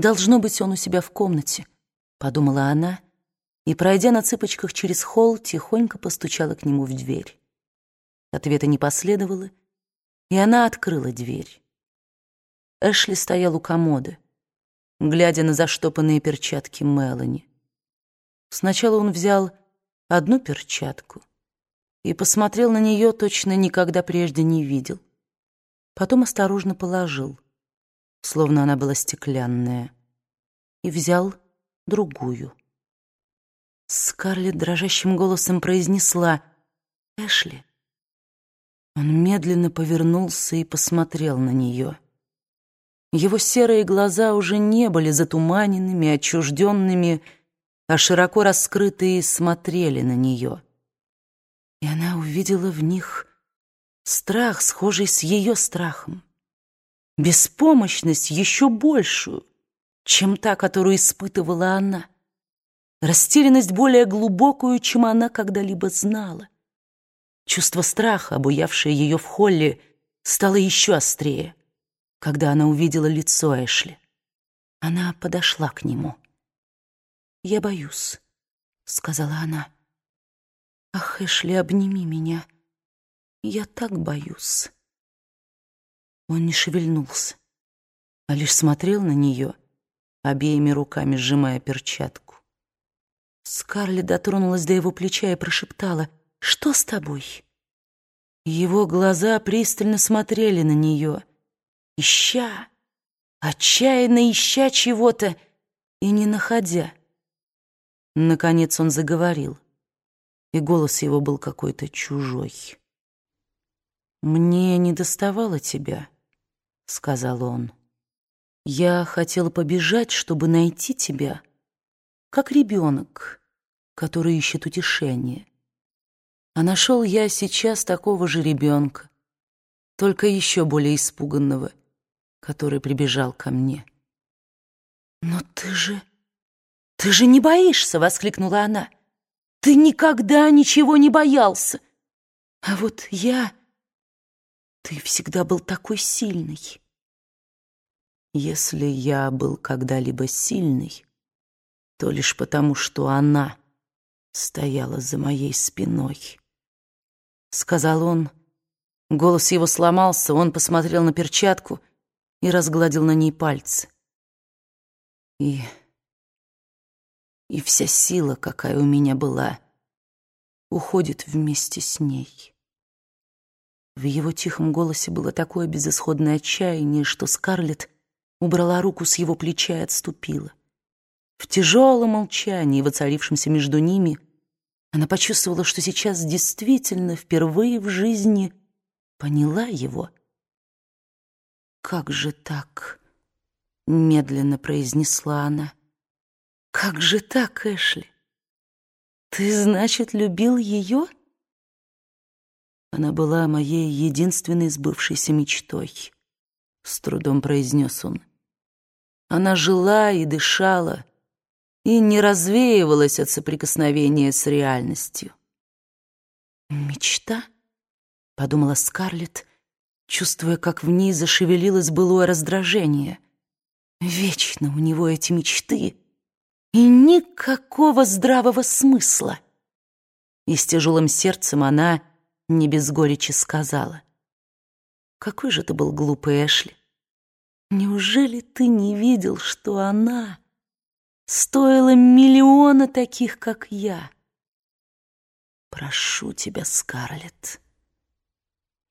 Должно быть, он у себя в комнате, подумала она, и, пройдя на цыпочках через холл, тихонько постучала к нему в дверь. Ответа не последовало, и она открыла дверь. Эшли стоял у комода, глядя на заштопанные перчатки Мелани. Сначала он взял одну перчатку и посмотрел на нее, точно никогда прежде не видел. Потом осторожно положил, словно она была стеклянная, и взял другую. Скарлетт дрожащим голосом произнесла «Эшли». Он медленно повернулся и посмотрел на нее. Его серые глаза уже не были затуманенными, отчужденными, а широко раскрытые смотрели на нее. И она увидела в них страх, схожий с ее страхом, беспомощность еще большую, чем та, которую испытывала она, растерянность более глубокую, чем она когда-либо знала. Чувство страха, обуявшее ее в холле, стало еще острее, когда она увидела лицо Эшли. Она подошла к нему. «Я боюсь», — сказала она. «Ах, Эшли, обними меня. Я так боюсь». Он не шевельнулся, а лишь смотрел на нее, обеими руками сжимая перчатку. Скарлетт дотронулась до его плеча и прошептала, «Что с тобой?» Его глаза пристально смотрели на нее, ища, отчаянно ища чего-то и не находя. Наконец он заговорил, и голос его был какой-то чужой. «Мне не доставало тебя», — сказал он. «Я хотел побежать, чтобы найти тебя, как ребенок, который ищет утешение. А нашел я сейчас такого же ребенка, только еще более испуганного, который прибежал ко мне». «Но ты же...» «Ты же не боишься!» — воскликнула она. «Ты никогда ничего не боялся! А вот я... Ты всегда был такой сильный!» Если я был когда-либо сильный, то лишь потому, что она стояла за моей спиной. Сказал он. Голос его сломался, он посмотрел на перчатку и разгладил на ней пальцы. И и вся сила, какая у меня была, уходит вместе с ней. В его тихом голосе было такое безысходное отчаяние, что Скарлетт убрала руку с его плеча и отступила. В тяжелом молчании, воцарившемся между ними, она почувствовала, что сейчас действительно впервые в жизни поняла его. «Как же так?» — медленно произнесла она. Как же так, Эшли? Ты, значит, любил ее? Она была моей единственной сбывшейся мечтой, с трудом произнес он. Она жила и дышала, и не развеивалась от соприкосновения с реальностью. «Мечта?» — подумала Скарлетт, чувствуя, как в ней зашевелилось былое раздражение. «Вечно у него эти мечты!» и никакого здравого смысла. И с тяжелым сердцем она не без горечи сказала. «Какой же ты был глупый, Эшли! Неужели ты не видел, что она стоила миллиона таких, как я? Прошу тебя, Скарлетт,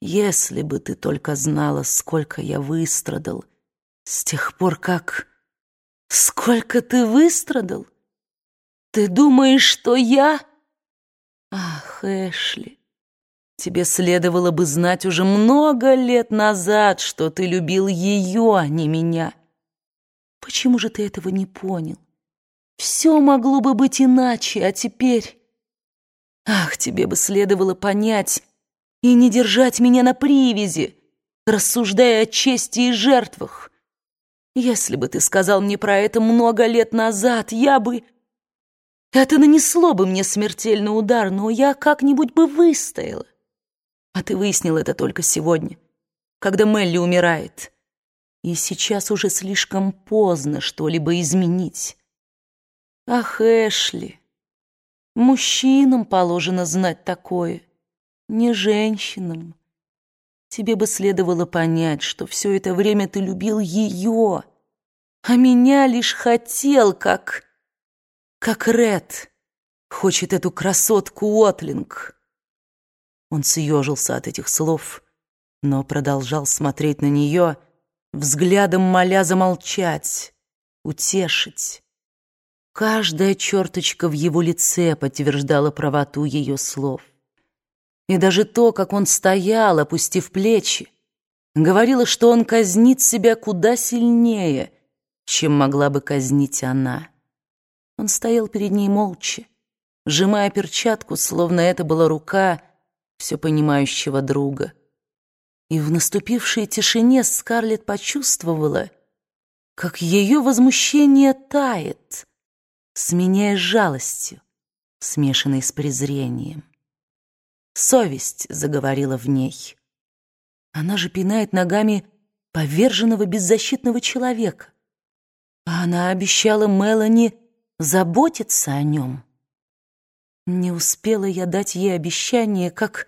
если бы ты только знала, сколько я выстрадал с тех пор, как...» Сколько ты выстрадал? Ты думаешь, что я... Ах, Эшли, тебе следовало бы знать уже много лет назад, что ты любил ее, а не меня. Почему же ты этого не понял? Все могло бы быть иначе, а теперь... Ах, тебе бы следовало понять и не держать меня на привязи, рассуждая о чести и жертвах. Если бы ты сказал мне про это много лет назад, я бы... Это нанесло бы мне смертельный удар, но я как-нибудь бы выстояла. А ты выяснил это только сегодня, когда Мелли умирает. и сейчас уже слишком поздно что-либо изменить. Ах, Эшли, мужчинам положено знать такое, не женщинам. Тебе бы следовало понять, что все это время ты любил ее, а меня лишь хотел, как... как Ред хочет эту красотку Отлинг. Он съежился от этих слов, но продолжал смотреть на нее, взглядом моля замолчать, утешить. Каждая черточка в его лице подтверждала правоту ее слов. И даже то, как он стоял, опустив плечи, говорило, что он казнит себя куда сильнее, чем могла бы казнить она. Он стоял перед ней молча, сжимая перчатку, словно это была рука все понимающего друга. И в наступившей тишине Скарлетт почувствовала, как ее возмущение тает, сменяясь жалостью, смешанной с презрением. Совесть заговорила в ней. Она же пинает ногами поверженного беззащитного человека. А она обещала Мелани заботиться о нем. Не успела я дать ей обещание, как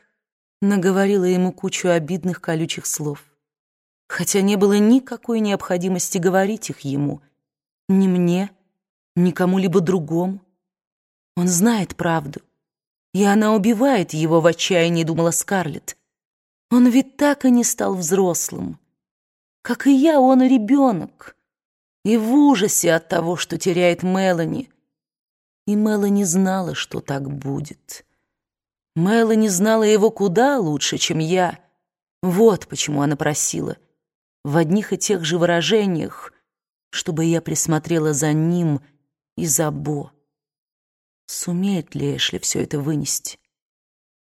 наговорила ему кучу обидных колючих слов. Хотя не было никакой необходимости говорить их ему. Ни мне, ни кому-либо другому. Он знает правду. И она убивает его в отчаянии, думала Скарлетт. Он ведь так и не стал взрослым. Как и я, он ребенок. И в ужасе от того, что теряет Мелани — и Мелани знала, что так будет. Мелани знала его куда лучше, чем я. Вот почему она просила. В одних и тех же выражениях, чтобы я присмотрела за ним и за Бо. Сумеет ли Эшли все это вынести?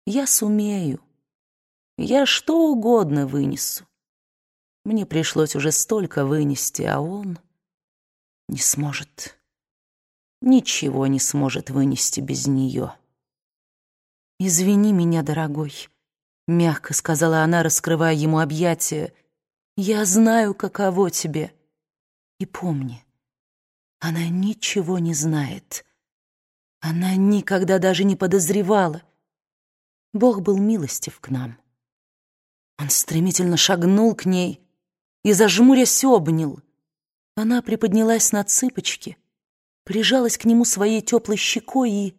Я сумею. Я что угодно вынесу. Мне пришлось уже столько вынести, а он не сможет ничего не сможет вынести без нее. «Извини меня, дорогой», — мягко сказала она, раскрывая ему объятия. «Я знаю, каково тебе. И помни, она ничего не знает. Она никогда даже не подозревала. Бог был милостив к нам». Он стремительно шагнул к ней и, зажмурясь, обнял. Она приподнялась на цыпочки — прижалась к нему своей теплой щекой и,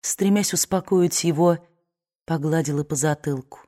стремясь успокоить его, погладила по затылку.